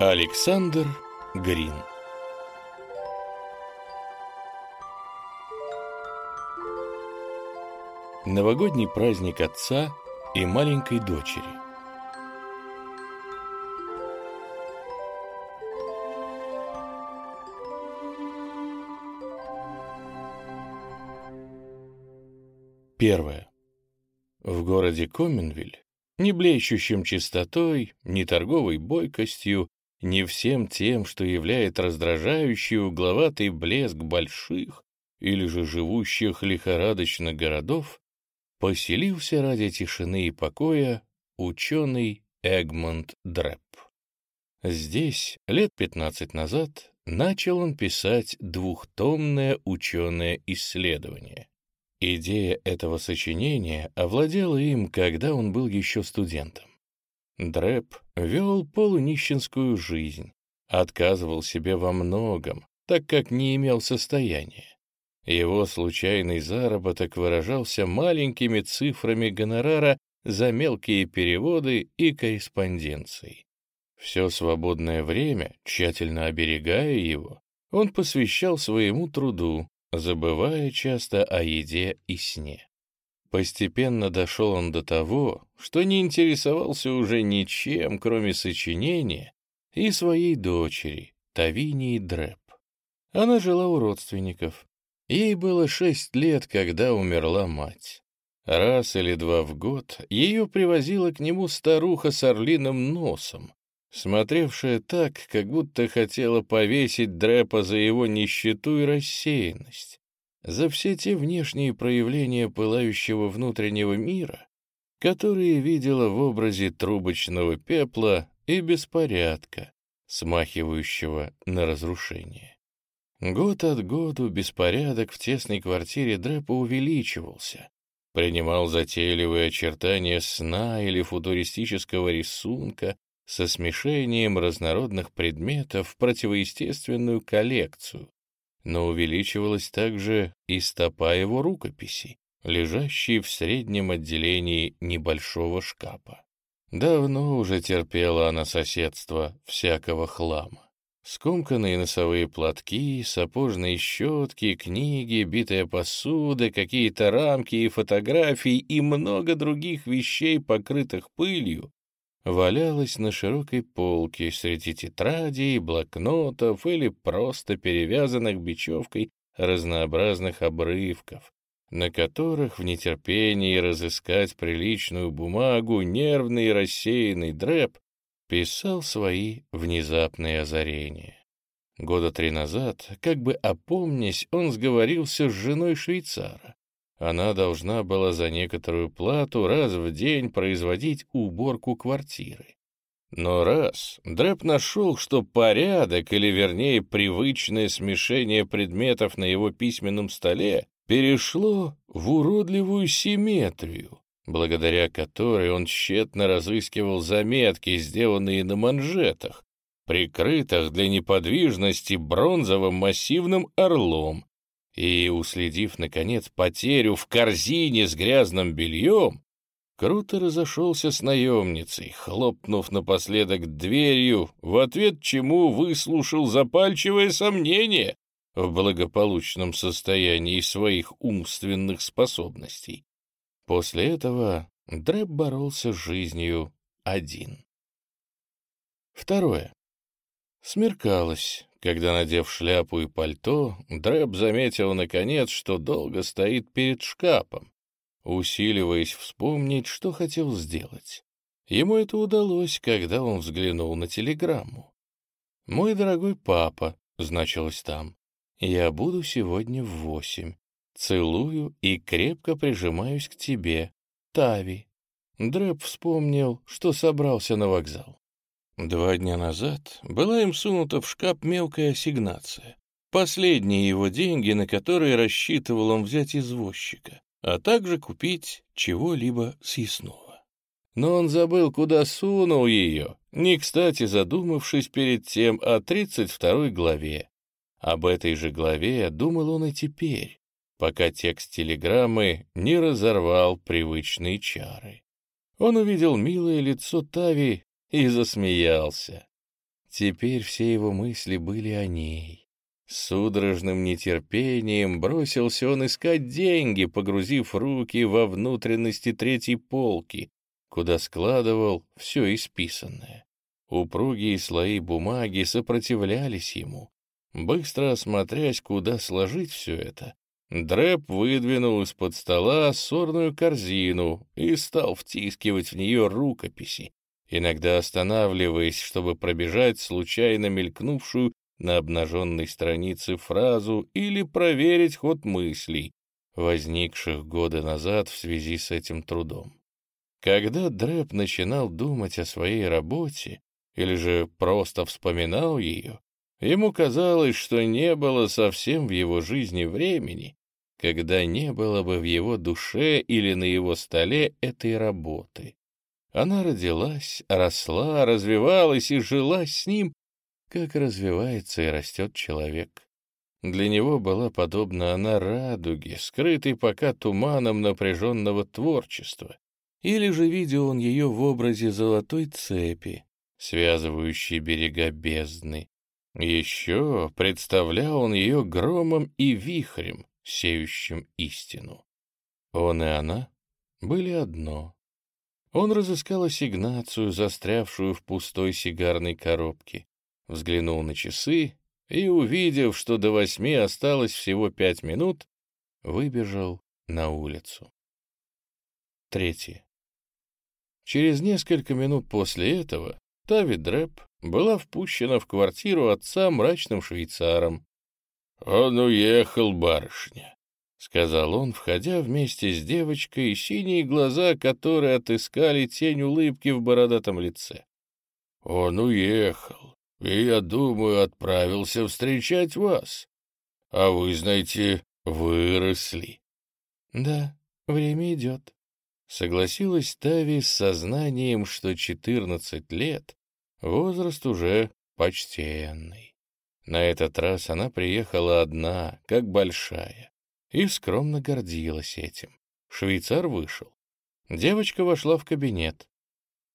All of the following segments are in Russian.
Александр Грин Новогодний праздник отца и маленькой дочери. Первое. В городе Коменвиль, не блещущим чистотой, ни торговой бойкостью, не всем тем, что являет раздражающий угловатый блеск больших или же живущих лихорадочно городов, поселился ради тишины и покоя ученый Эгмонд Дрэп. Здесь, лет 15 назад, начал он писать двухтомное ученое исследование. Идея этого сочинения овладела им, когда он был еще студентом. Дрэп вел полунищенскую жизнь, отказывал себе во многом, так как не имел состояния. Его случайный заработок выражался маленькими цифрами гонорара за мелкие переводы и корреспонденции. Все свободное время, тщательно оберегая его, он посвящал своему труду, забывая часто о еде и сне. Постепенно дошел он до того, что не интересовался уже ничем, кроме сочинения и своей дочери, Тавинии Дрэп. Она жила у родственников, Ей было шесть лет, когда умерла мать. Раз или два в год ее привозила к нему старуха с орлиным носом, смотревшая так, как будто хотела повесить Дрэпа за его нищету и рассеянность, за все те внешние проявления пылающего внутреннего мира, которые видела в образе трубочного пепла и беспорядка, смахивающего на разрушение. Год от году беспорядок в тесной квартире Дрэпа увеличивался, принимал затейливые очертания сна или футуристического рисунка со смешением разнородных предметов в противоестественную коллекцию, но увеличивалась также и стопа его рукописей, лежащие в среднем отделении небольшого шкафа. Давно уже терпела она соседство всякого хлама. Скомканные носовые платки, сапожные щетки, книги, битая посуда, какие-то рамки и фотографии и много других вещей, покрытых пылью, валялось на широкой полке среди тетрадей, блокнотов или просто перевязанных бечевкой разнообразных обрывков, на которых в нетерпении разыскать приличную бумагу нервный рассеянный дрэп писал свои внезапные озарения. Года три назад, как бы опомнясь, он сговорился с женой швейцара. Она должна была за некоторую плату раз в день производить уборку квартиры. Но раз Дрэп нашел, что порядок, или вернее привычное смешение предметов на его письменном столе, перешло в уродливую симметрию, благодаря которой он тщетно разыскивал заметки, сделанные на манжетах, прикрытых для неподвижности бронзовым массивным орлом, и, уследив, наконец, потерю в корзине с грязным бельем, круто разошелся с наемницей, хлопнув напоследок дверью, в ответ чему выслушал запальчивое сомнение в благополучном состоянии своих умственных способностей. После этого Дрэб боролся с жизнью один. Второе. Смеркалось, когда, надев шляпу и пальто, Дрэб заметил, наконец, что долго стоит перед шкафом, усиливаясь вспомнить, что хотел сделать. Ему это удалось, когда он взглянул на телеграмму. «Мой дорогой папа», — значилось там, — «я буду сегодня в восемь. Целую и крепко прижимаюсь к тебе, Тави. Дрэп вспомнил, что собрался на вокзал. Два дня назад была им сунута в шкаф мелкая ассигнация. Последние его деньги, на которые рассчитывал он взять извозчика, а также купить чего-либо съестного. Но он забыл, куда сунул ее, не кстати задумавшись перед тем о 32 главе. Об этой же главе думал он и теперь, пока текст телеграммы не разорвал привычные чары. Он увидел милое лицо Тави и засмеялся. Теперь все его мысли были о ней. С судорожным нетерпением бросился он искать деньги, погрузив руки во внутренности третьей полки, куда складывал все исписанное. Упругие слои бумаги сопротивлялись ему. Быстро осмотрясь, куда сложить все это, Дрэп выдвинул из-под стола сорную корзину и стал втискивать в нее рукописи, иногда останавливаясь, чтобы пробежать случайно мелькнувшую на обнаженной странице фразу или проверить ход мыслей, возникших года назад в связи с этим трудом. Когда Дрэп начинал думать о своей работе, или же просто вспоминал ее, ему казалось, что не было совсем в его жизни времени, когда не было бы в его душе или на его столе этой работы. Она родилась, росла, развивалась и жила с ним, как развивается и растет человек. Для него была подобна она радуге, скрытой пока туманом напряженного творчества, или же видел он ее в образе золотой цепи, связывающей берега бездны. Еще представлял он ее громом и вихрем, сеющим истину. Он и она были одно. Он разыскал ассигнацию, застрявшую в пустой сигарной коробке, взглянул на часы и, увидев, что до восьми осталось всего пять минут, выбежал на улицу. Третье. Через несколько минут после этого Тави Дрэп была впущена в квартиру отца мрачным швейцаром. «Он уехал, барышня», — сказал он, входя вместе с девочкой, синие глаза которые отыскали тень улыбки в бородатом лице. «Он уехал, и, я думаю, отправился встречать вас. А вы, знаете, выросли». «Да, время идет», — согласилась Тави с сознанием, что четырнадцать лет — возраст уже почтенный. На этот раз она приехала одна, как большая и скромно гордилась этим. Швейцар вышел. Девочка вошла в кабинет.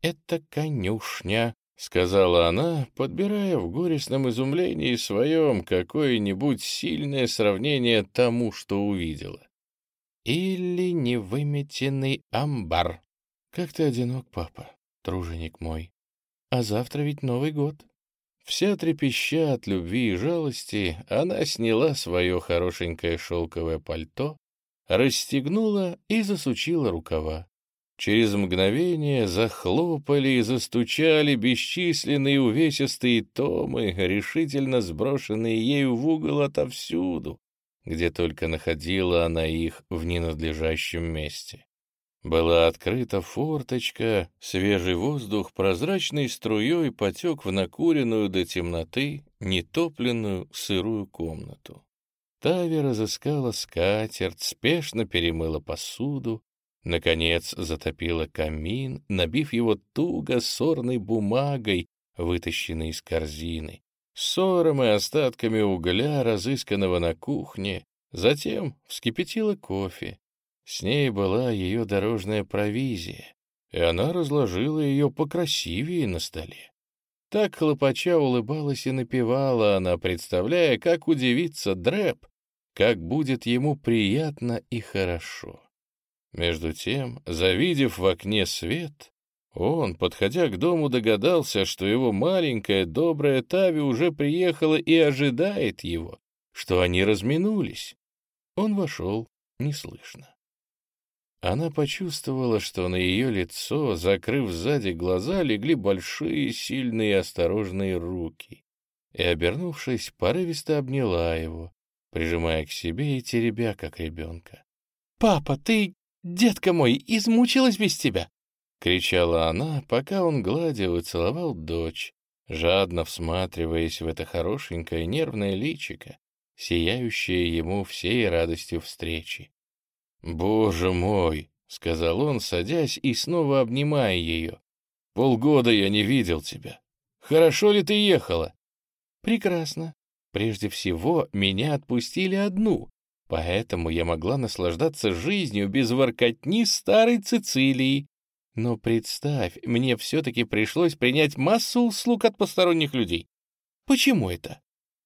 «Это конюшня», — сказала она, подбирая в горестном изумлении своем какое-нибудь сильное сравнение тому, что увидела. «Или невыметенный амбар». «Как ты одинок, папа, труженик мой. А завтра ведь Новый год». Вся трепеща от любви и жалости, она сняла свое хорошенькое шелковое пальто, расстегнула и засучила рукава. Через мгновение захлопали и застучали бесчисленные увесистые томы, решительно сброшенные ею в угол отовсюду, где только находила она их в ненадлежащем месте. Была открыта форточка, свежий воздух прозрачной струей потек в накуренную до темноты, нетопленную сырую комнату. Тави разыскала скатерть, спешно перемыла посуду, наконец затопила камин, набив его туго сорной бумагой, вытащенной из корзины, ссором и остатками угля, разысканного на кухне, затем вскипятила кофе, с ней была ее дорожная провизия, и она разложила ее покрасивее на столе. Так хлопача улыбалась и напевала она, представляя, как удивится Дрэп, как будет ему приятно и хорошо. Между тем, завидев в окне свет, он, подходя к дому, догадался, что его маленькая добрая Тави уже приехала и ожидает его, что они разминулись. Он вошел неслышно. Она почувствовала, что на ее лицо, закрыв сзади глаза, легли большие, сильные и осторожные руки, и, обернувшись, порывисто обняла его, прижимая к себе и теребя, как ребенка. «Папа, ты, детка мой, измучилась без тебя!» — кричала она, пока он гладил и целовал дочь, жадно всматриваясь в это хорошенькое нервное личико, сияющее ему всей радостью встречи. «Боже мой!» — сказал он, садясь и снова обнимая ее. «Полгода я не видел тебя. Хорошо ли ты ехала?» «Прекрасно. Прежде всего, меня отпустили одну, поэтому я могла наслаждаться жизнью без воркотни старой Цицилии. Но представь, мне все-таки пришлось принять массу услуг от посторонних людей. Почему это?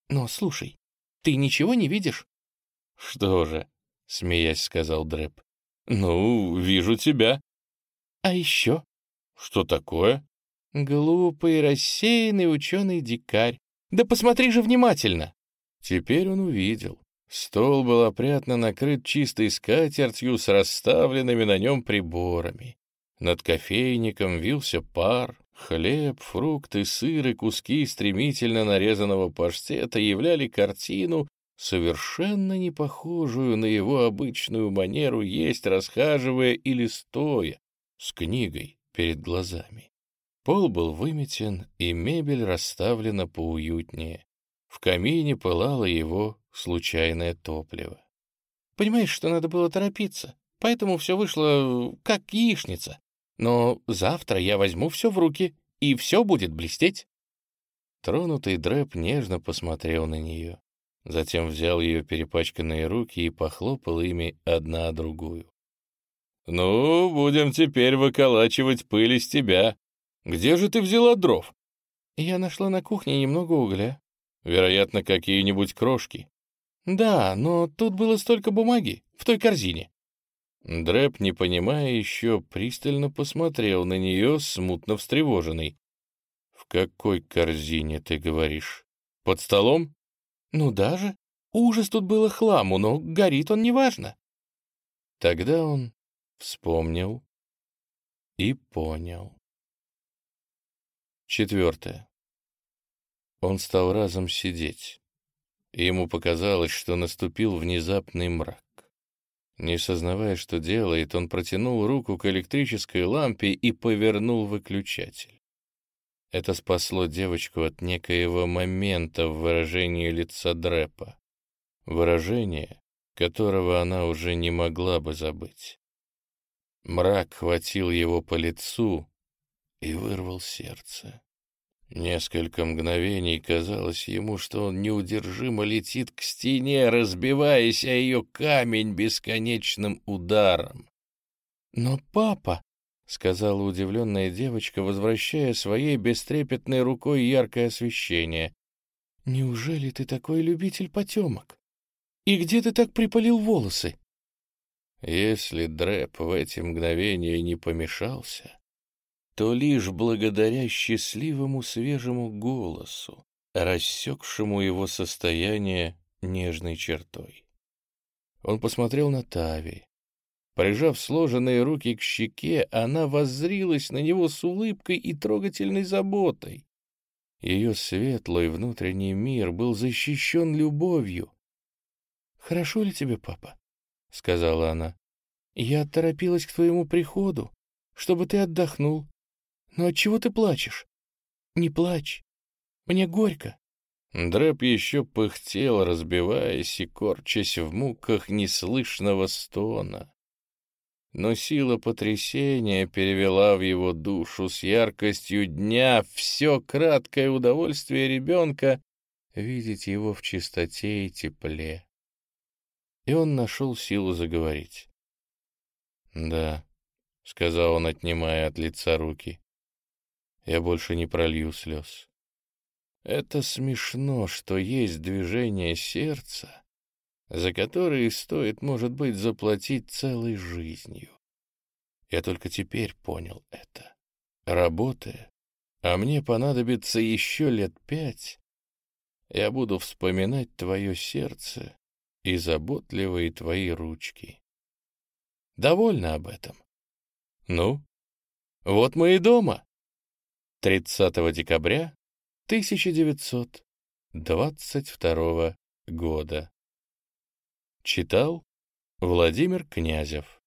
Но слушай, ты ничего не видишь? Что же, смеясь, сказал Дрэп. Ну, вижу тебя. А еще? Что такое? Глупый, рассеянный ученый-дикарь. Да посмотри же внимательно. Теперь он увидел. Стол был опрятно накрыт чистой скатертью с расставленными на нем приборами. Над кофейником вился пар, хлеб, фрукты, сыр и куски стремительно нарезанного паштета являли картину, совершенно не похожую на его обычную манеру есть, расхаживая или стоя, с книгой перед глазами. Пол был выметен, и мебель расставлена поуютнее. В камине пылало его случайное топливо. Понимаешь, что надо было торопиться, поэтому все вышло как яичница. Но завтра я возьму все в руки, и все будет блестеть. Тронутый Дрэп нежно посмотрел на нее. Затем взял ее перепачканные руки и похлопал ими одна о другую. «Ну, будем теперь выколачивать пыль из тебя. Где же ты взяла дров?» «Я нашла на кухне немного угля». «Вероятно, какие-нибудь крошки». «Да, но тут было столько бумаги, в той корзине». Дрэп, не понимая еще, пристально посмотрел на нее, смутно встревоженный. «В какой корзине, ты говоришь? Под столом?» «Ну даже. Ужас тут было хламу, но горит он неважно». Тогда он вспомнил и понял. Четвертое. Он стал разом сидеть. Ему показалось, что наступил внезапный мрак. Не сознавая, что делает, он протянул руку к электрической лампе и повернул выключатель. Это спасло девочку от некоего момента в выражении лица Дрэпа. Выражение, которого она уже не могла бы забыть. Мрак хватил его по лицу и вырвал сердце. Несколько мгновений казалось ему, что он неудержимо летит к стене, разбиваясь о ее камень бесконечным ударом. «Но папа!» — сказала удивленная девочка, возвращая своей бестрепетной рукой яркое освещение. «Неужели ты такой любитель потемок? И где ты так припалил волосы?» Если Дрэп в эти мгновения не помешался, то лишь благодаря счастливому свежему голосу, рассекшему его состояние нежной чертой. Он посмотрел на Тави. Прижав сложенные руки к щеке, она воззрилась на него с улыбкой и трогательной заботой. Ее светлый внутренний мир был защищен любовью. «Хорошо ли тебе, папа?» — сказала она. «Я торопилась к твоему приходу, чтобы ты отдохнул. Но отчего ты плачешь? Не плачь. Мне горько. Дрэп еще пыхтел, разбиваясь и корчась в муках неслышного стона. Но сила потрясения перевела в его душу с яркостью дня все краткое удовольствие ребенка видеть его в чистоте и тепле. И он нашел силу заговорить. «Да», — сказал он, отнимая от лица руки, я больше не пролью слез. Это смешно, что есть движение сердца, за которые стоит, может быть, заплатить целой жизнью. Я только теперь понял это. Работая, а мне понадобится еще лет пять, я буду вспоминать твое сердце и заботливые твои ручки. Довольно об этом. Ну, вот мы и дома. 30 декабря 1922 года. Читал Владимир Князев